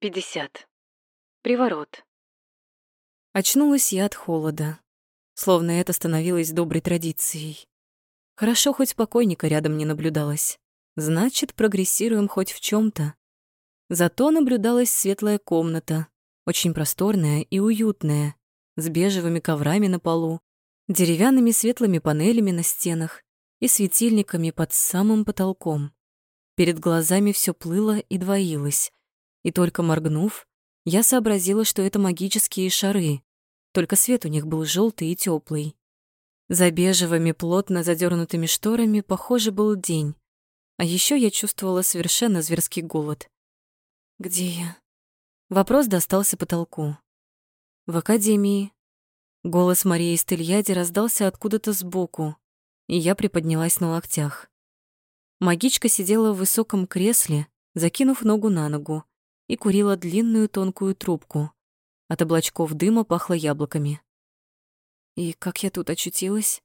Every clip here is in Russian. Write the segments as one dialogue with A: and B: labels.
A: 50. Приворот.
B: Очнулась я от холода, словно это становилось доброй традицией. Хорошо, хоть покойника рядом не наблюдалось. Значит, прогрессируем хоть в чем то Зато наблюдалась светлая комната, очень просторная и уютная, с бежевыми коврами на полу, деревянными светлыми панелями на стенах и светильниками под самым потолком. Перед глазами все плыло и двоилось, и только моргнув, я сообразила, что это магические шары, только свет у них был желтый и теплый. За бежевыми плотно задернутыми шторами, похоже, был день, а еще я чувствовала совершенно зверский голод. «Где я?» Вопрос достался потолку. «В академии». Голос Марии Стельяди раздался откуда-то сбоку, и я приподнялась на локтях. Магичка сидела в высоком кресле, закинув ногу на ногу, и курила длинную тонкую трубку. От облачков дыма пахло яблоками. «И как я тут очутилась?»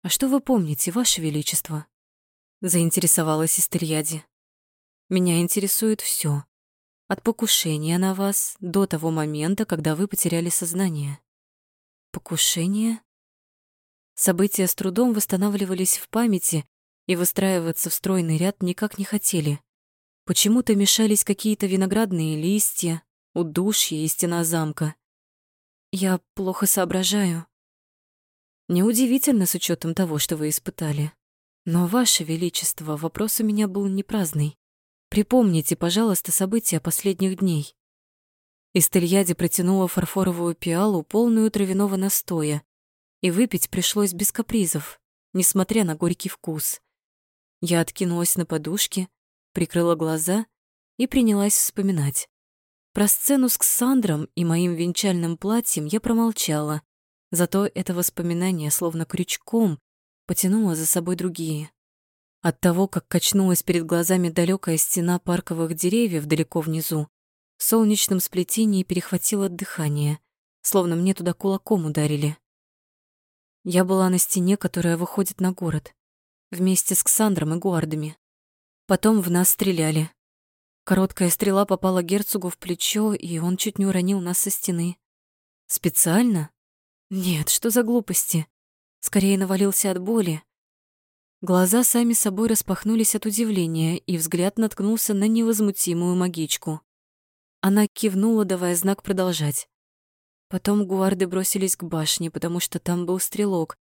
B: «А что вы помните, Ваше Величество?» Заинтересовалась Истельяди. «Меня интересует все. От покушения на вас до того момента, когда вы потеряли сознание. Покушение? События с трудом восстанавливались в памяти и выстраиваться в стройный ряд никак не хотели. Почему-то мешались какие-то виноградные листья, удушье и стена замка. Я плохо соображаю. Неудивительно с учетом того, что вы испытали. Но, Ваше Величество, вопрос у меня был не праздный. Припомните, пожалуйста, события последних дней. Истельяди протянула фарфоровую пиалу, полную травяного настоя, и выпить пришлось без капризов, несмотря на горький вкус. Я откинулась на подушке, прикрыла глаза и принялась вспоминать. Про сцену с Ксандром и моим венчальным платьем я промолчала, зато это воспоминание словно крючком потянуло за собой другие. От того, как качнулась перед глазами далекая стена парковых деревьев далеко внизу, в солнечном сплетении перехватило дыхание, словно мне туда кулаком ударили. Я была на стене, которая выходит на город, вместе с Ксандром и гуардами. Потом в нас стреляли. Короткая стрела попала герцогу в плечо, и он чуть не уронил нас со стены. Специально? Нет, что за глупости? Скорее навалился от боли, Глаза сами собой распахнулись от удивления, и взгляд наткнулся на невозмутимую магичку. Она кивнула, давая знак продолжать. Потом гуарды бросились к башне, потому что там был стрелок.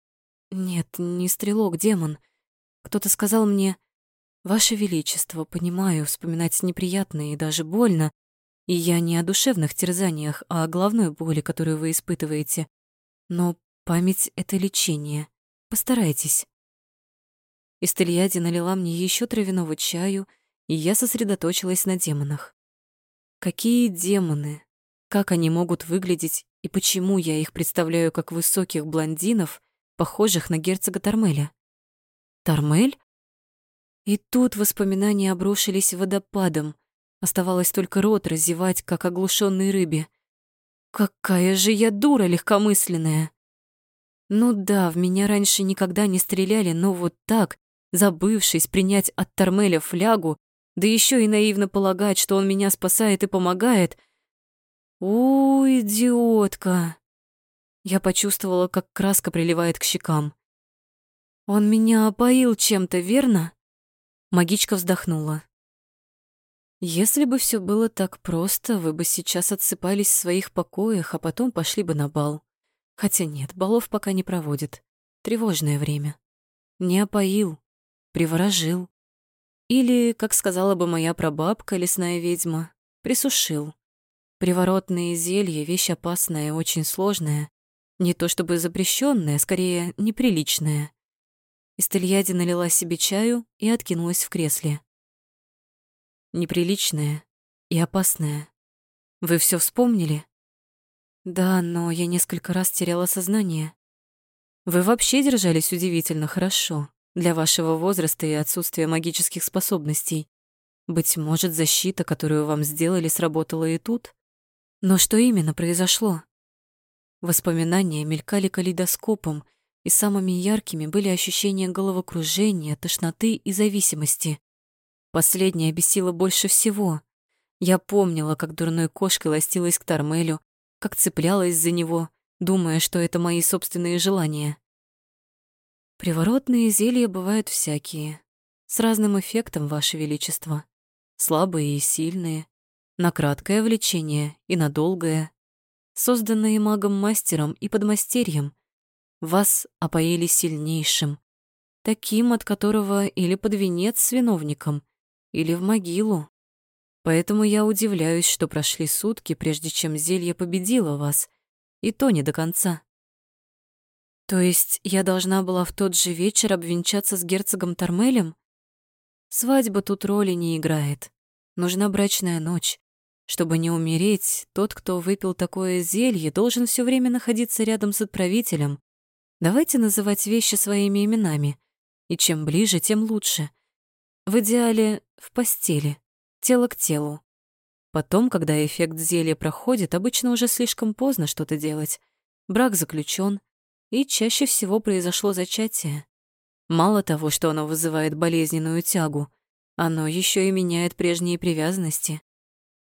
B: Нет, не стрелок, демон. Кто-то сказал мне, «Ваше Величество, понимаю, вспоминать неприятно и даже больно, и я не о душевных терзаниях, а о головной боли, которую вы испытываете. Но память — это лечение. Постарайтесь». Истельяди налила мне еще травяного чаю, и я сосредоточилась на демонах. Какие демоны? Как они могут выглядеть и почему я их представляю как высоких блондинов, похожих на герцога Тормеля? Тормель? И тут воспоминания обрушились водопадом. Оставалось только рот разевать, как оглушенной рыбе. Какая же я дура легкомысленная! Ну да, в меня раньше никогда не стреляли, но вот так, забывшись принять от Тормеля флягу, да еще и наивно полагать, что он меня спасает и помогает. У, идиотка! Я почувствовала, как краска приливает к щекам. Он меня опоил чем-то, верно? Магичка вздохнула. Если бы все было так просто, вы бы сейчас отсыпались в своих покоях, а потом пошли бы на бал. Хотя нет, балов пока не проводят. Тревожное время. Не опоил, приворожил. Или, как сказала бы моя прабабка, лесная ведьма, присушил. Приворотные зелья — вещь опасная, очень сложная. Не то чтобы запрещенная, скорее, неприличная. Истельяди налила себе чаю и откинулась в кресле. Неприличная и опасная. Вы все вспомнили? Да, но я несколько раз теряла сознание. Вы вообще держались удивительно хорошо для вашего возраста и отсутствия магических способностей. Быть может, защита, которую вам сделали, сработала и тут? Но что именно произошло? Воспоминания мелькали калейдоскопом, и самыми яркими были ощущения головокружения, тошноты и зависимости. Последнее бесило больше всего. Я помнила, как дурной кошкой ластилась к Тормелю, как цеплялась за него, думая, что это мои собственные желания. Приворотные зелья бывают всякие, с разным эффектом, Ваше Величество. Слабые и сильные, на краткое влечение и на долгое. Созданные магом-мастером и подмастерьем, вас опоили сильнейшим, таким, от которого или под венец с виновником, или в могилу. Поэтому я удивляюсь, что прошли сутки, прежде чем зелье победило вас, и то не до конца. То есть я должна была в тот же вечер обвенчаться с герцогом Тормелем? Свадьба тут роли не играет. Нужна брачная ночь. Чтобы не умереть, тот, кто выпил такое зелье, должен все время находиться рядом с отправителем. Давайте называть вещи своими именами. И чем ближе, тем лучше. В идеале в постели, тело к телу. Потом, когда эффект зелья проходит, обычно уже слишком поздно что-то делать. Брак заключен, и чаще всего произошло зачатие. Мало того, что оно вызывает болезненную тягу, оно еще и меняет прежние привязанности.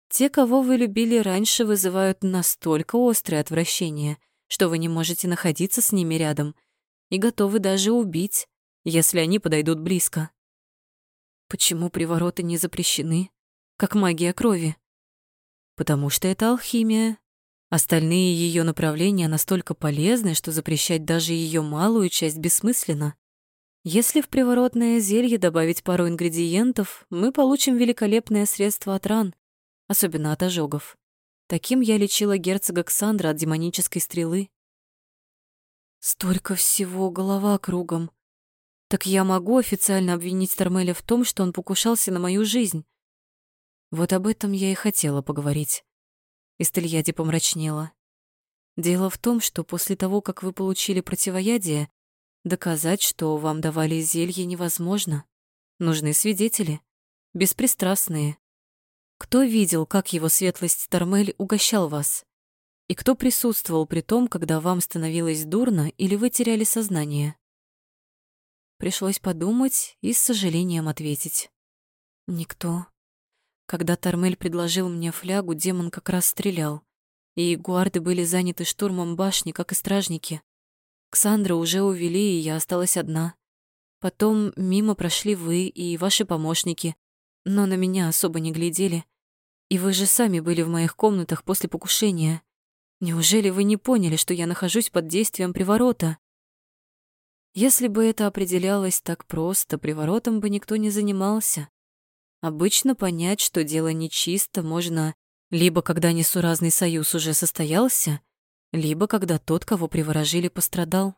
B: Те, кого вы любили раньше, вызывают настолько острое отвращение, что вы не можете находиться с ними рядом и готовы даже убить, если они подойдут близко. Почему привороты не запрещены, как магия крови? Потому что это алхимия, Остальные ее направления настолько полезны, что запрещать даже ее малую часть бессмысленно. Если в приворотное зелье добавить пару ингредиентов, мы получим великолепное средство от ран, особенно от ожогов. Таким я лечила герцога Ксандра от демонической стрелы. Столько всего, голова кругом. Так я могу официально обвинить Тормеля в том, что он покушался на мою жизнь. Вот об этом я и хотела поговорить. Истельяди помрачнела. Дело в том, что после того, как вы получили противоядие, доказать, что вам давали зелье, невозможно. Нужны свидетели, беспристрастные. Кто видел, как его светлость Тормель угощал вас? И кто присутствовал при том, когда вам становилось дурно или вы теряли сознание? Пришлось подумать и с сожалением ответить. Никто. Когда Тормель предложил мне флягу, демон как раз стрелял, и гуарды были заняты штурмом башни, как и стражники. Ксандра уже увели, и я осталась одна. Потом мимо прошли вы и ваши помощники, но на меня особо не глядели. И вы же сами были в моих комнатах после покушения. Неужели вы не поняли, что я нахожусь под действием приворота? Если бы это определялось так просто, приворотом бы никто не занимался. Обычно понять, что дело нечисто, можно либо когда несуразный союз уже состоялся, либо когда тот, кого приворожили, пострадал.